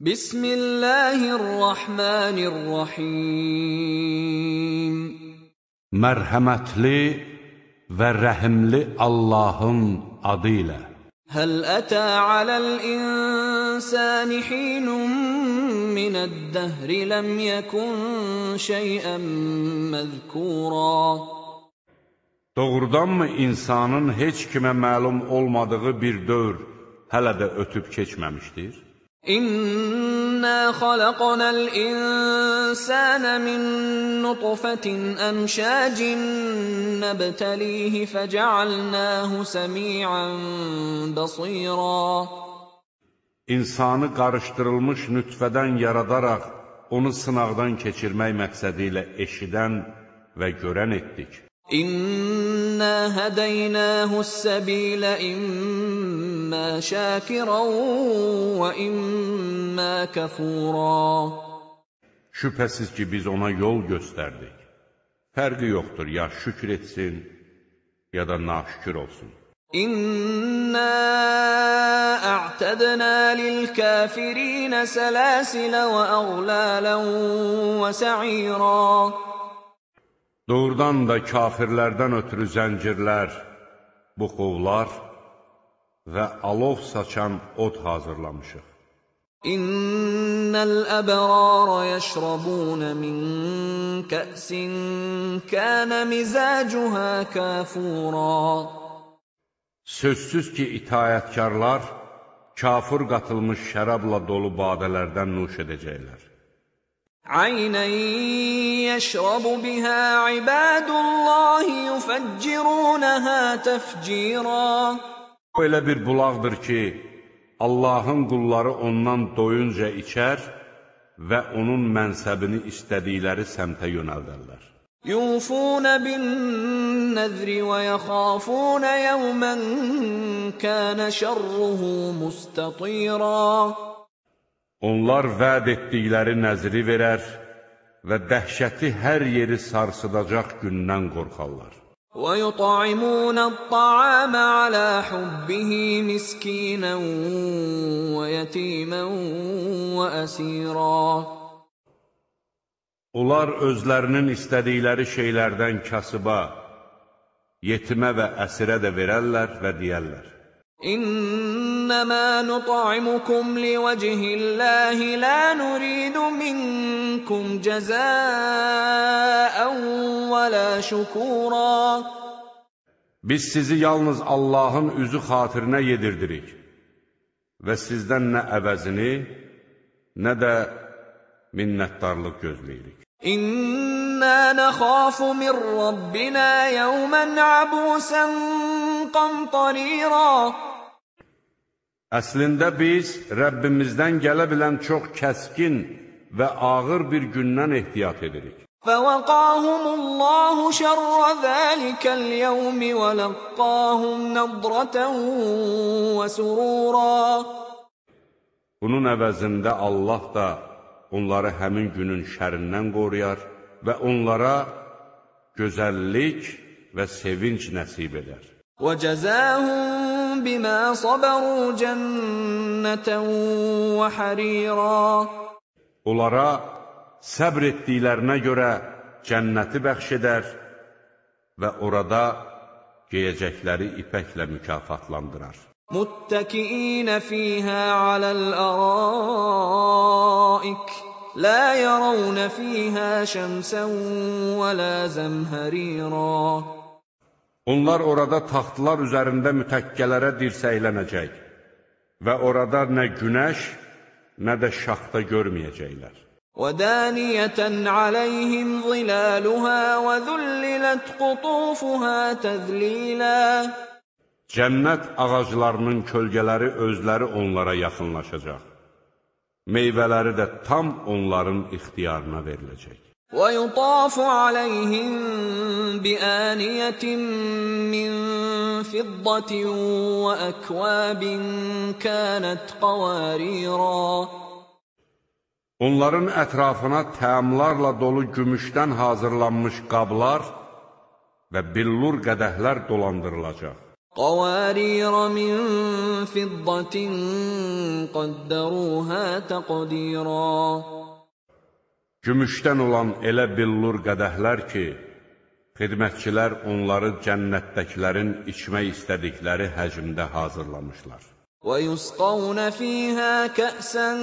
Bismillahirrahmanirrahim. Mərhəmətli və rəhimli Allahın adı ilə. Həl ətə aləl insani hinun minəd-dəhri ləm yəkun şeyən məzkura. Doğrudanmı insanın heç kimə məlum olmadığı bir dövr hələ də ötüb keçməmişdir? İnna xalaqnal insana min nutfatin amshajin nabtalihi feca'alnahu sami'an basira İnsanı qarışdırılmış nütfədən yaradaraq onu sınaqdan keçirmək məqsədi ilə eşidən və görən etdik. İnna hadaynahus-sabila imma shakiran və imma kafura Şübhəsiz ki, biz ona yol göstərdik. Fərqi yoxdur, ya şükür etsin, ya da naşükür olsun. İnna a'tadna lil-kafirin salasil və aghlalan və sa'ira Doğrudan da kafirlərdən ötürü zəncirlər, buxovlar və alov saçan od hazırlamışıq. İnnel əbrara yəşrabun min kəsin kənə mizacuha kafura Sözsüz ki, itayətkarlar kafir qatılmış şərabla dolu badələrdən nuş edəcəklər. عينا يشرب بها عباد الله يفجرونها تفجيرا O elə bir bulaqdır ki, Allahın qulları ondan doyunca içər və onun mənsəbini istədikləri səmtə yönəldərlər. يوفون بالنذر ويخافون يوما كان شره مستطيرا Onlar vəd etdikləri nəzri verər və dəhşəti hər yeri sarsıdacaq gündən qorxarlar. وَيُطْعِمُونَ الطَّعَامَ عَلَى حُبِّهِ مِسْكِينًا وَيَتِيمًا وَأَسِيرًا Onlar özlərinin istədikləri şeylərdən kasıba, yetimə və əsirə də verərlər və deyərlər. إنما نطعمكم لوجه الله لا نريد منكم جزاء ولا شكورا Biz sizi yalnız Allahın üzü xatirinə yedirdirik və sizdən nə əvəzini, nə də minnətdarlıq gözləyirik. İnna nakhafu min rabbina yawman abusan qamtarira Əslində biz Rəbbimizdən gələ bilən çox kəskin və ağır bir gündən ehtiyat edirik. فَوَقَاهُمُ اللَّهُ شَرَّ ذَلِكَ الْيَوْمِ وَلَقَّاهُمْ نَضْرَةً وَسُرُورًا Bunun əvəzində Allah da onları həmin günün şərindən qoruyar və onlara gözəllik və sevinç nəsib edər. وَجَزَاهُمْ بِمَا صَبَرُوا جَنَّةً وَحَرِيرًا Onlara səbr etdiklərinə görə cənnəti bəxş edər və orada geyəcəkləri ipəklə mükafatlandırar. مُتَّكِئِينَ فِيهَا عَلَى الْأَرَائِكِ لَا يَرَوْنَ فِيهَا شَمْسًا وَلَا زَمْهَرِيرًا Onlar orada taxtlar üzərində mütəkkələrə dirsəklənəcək və orada nə günəş, nə də şaxta görməyəcəklər. وَدَانِيَةً عَلَيْهِمْ ظِلَالُهَا وَذُلِّلَتْ قُطُوفُهَا تَذْلِيلًا Cənnət ağaclarının kölgələri özləri onlara yaxınlaşacaq. Meyvələri də tam onların ixtiyarına veriləcək. ويطاف عليهم بآنية من فضة وأكواب كانت قواريرا Onların ətrafına təamlarla dolu gümüşdən hazırlanmış qablar və billur qədəhlər dolandırılacaq. Qavarira min fiddatin qaddaruha təqdira Gümüşdən olan elə billur qədəhlər ki, xidmətçilər onları cənnətdəkilərin içmək istədikləri həcmdə hazırlamışlar. ويسقون فيها كأسا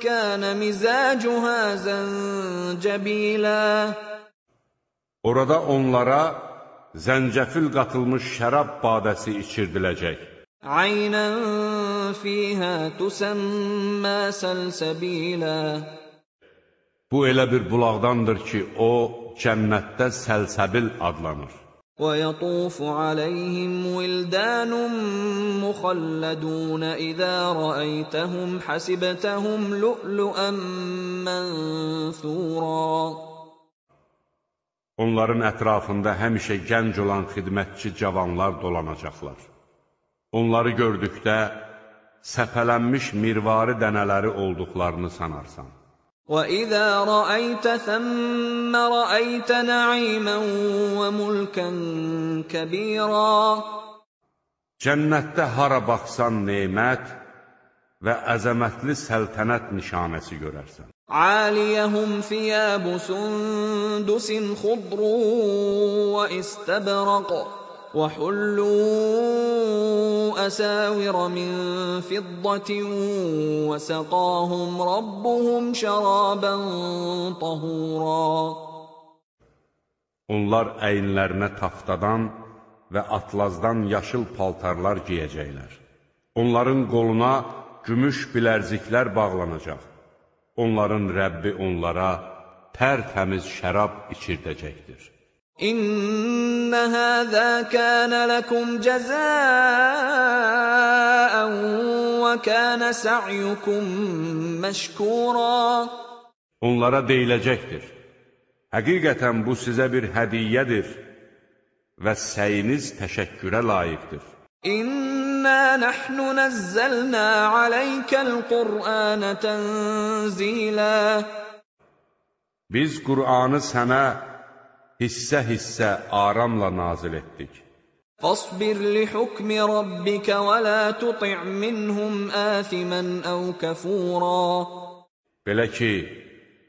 كان مزاجها زنجبيلا Orada onlara zəncəfil qatılmış şərab badəsi içirdiləcək. Aynən fīhə tüsəmmə səlsəbilə Bu elə bir bulaqdandır ki, o cənnətdə səlsəbil adlanır. ويطوف عليهم ولدان مخلدون إذا رأيتهم حسبتهم لؤلؤا منثورا Onların ətrafında həmişə gənc olan xidmətçi cavanlar dolanacaqlar. Onları gördükdə səpələnmiş mirvari dənələri olduqlarını sanarsan. واذا رايت ثم رايت نعيما وملكا كبيرا Cənnətdə hara baxsan nemət və əzəmətli səltənət nişanəsi görərsən. Aliyəhum thiyabu sundusin xudru və istəbraq və hullu أساور من فضة وسقاهم ربهم شرابا طهورا Onlar əyinlərinə taftadan və atlazdan yaşıl paltarlar giyəcəklər. Onların qoluna gümüş bilərziklər bağlanacaq. Onların Rəbbi onlara tərtəmiz şərab içirdəcəkdir. Həzə kənə ləkum cəzəən və kənə sə'yukum məşkura. Onlara deyiləcəkdir. Həqiqətən bu sizə bir hədiyyədir və səyiniz təşəkkürə layiqdir. İnna nahnu nazzalna alaykel Qur'ana tanzila Biz Qur'anı sənə hissə-hissə aramla nazil etdik. فاصبر لحكم ربك ولا تطع منهم آثما أو كفورا Belə ki,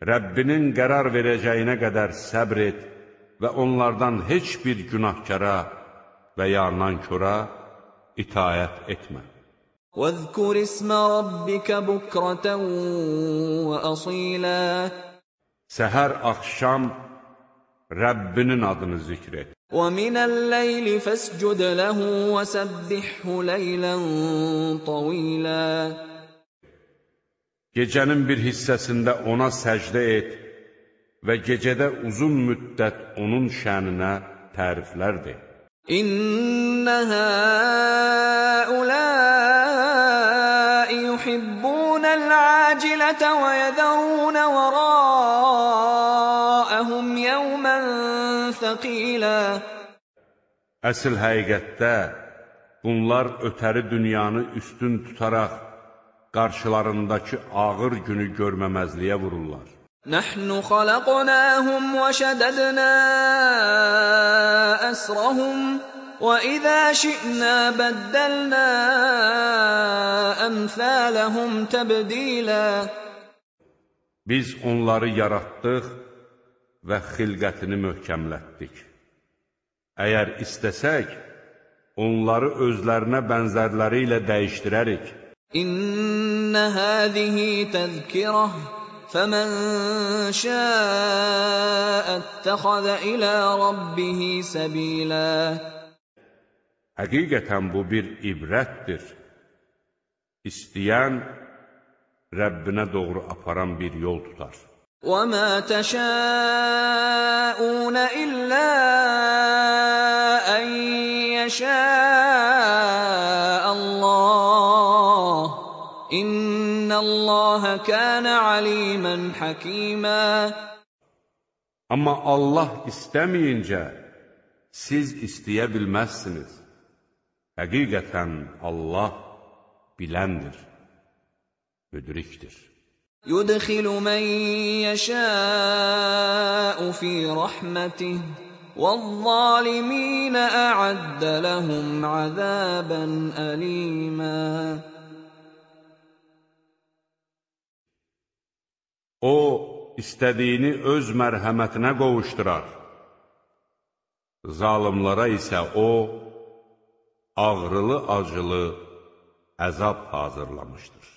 Rəbbinin qərar verəcəyinə qədər səbr et və onlardan heç bir günahkara və ya nankora itayət etmə. وَاذْكُرِ اسْمَ رَبِّكَ بُكْرَةً وَأَصِيلًا Səhər axşam Rəbbinin adını zikr et. وَمِنَ اللَّيْلِ فَاسْجُدْ لَهُ وَسَبِّحْهُ لَيْلًا طَوِيلًا Gecənin bir hissəsində ona səcdə et və gecədə uzun müddət onun şəninə təriflər de. إن هؤلاء يحبون العاجلة ويذرون وراءهم ثقيلا Əsl həqiqətdə bunlar ötəri dünyanı üstün tutaraq qarşılarındakı ağır günü görməməzliyə vururlar. نحن خلقناهم وشددنا أسرهم وإذا شئنا بدلنا أمثالهم تبديلا Biz onları yaratdıq və xilqətini möhkəmlətdik. Əgər istəsək, onları özlərinə bənzərləri ilə dəyişdirərik. إن هذه تذكرة فمن شاء اتخذ إلى ربه سبيلا Həqiqətən bu bir ibrətdir. İstəyən Rəbbinə doğru aparan bir yol tutar. وما تشاءون يشاء الله إن الله كان عليما حكيما Amma Allah istəməyincə siz istəyə bilməzsiniz. Həqiqətən Allah biləndir, müdrikdir. يدخل من يشاء في رحمته والظالمين أعد لهم عذابا أليما O, istədiyini öz mərhəmətinə qovuşdurar. Zalimlara isə O, ağrılı-acılı əzab hazırlamışdır.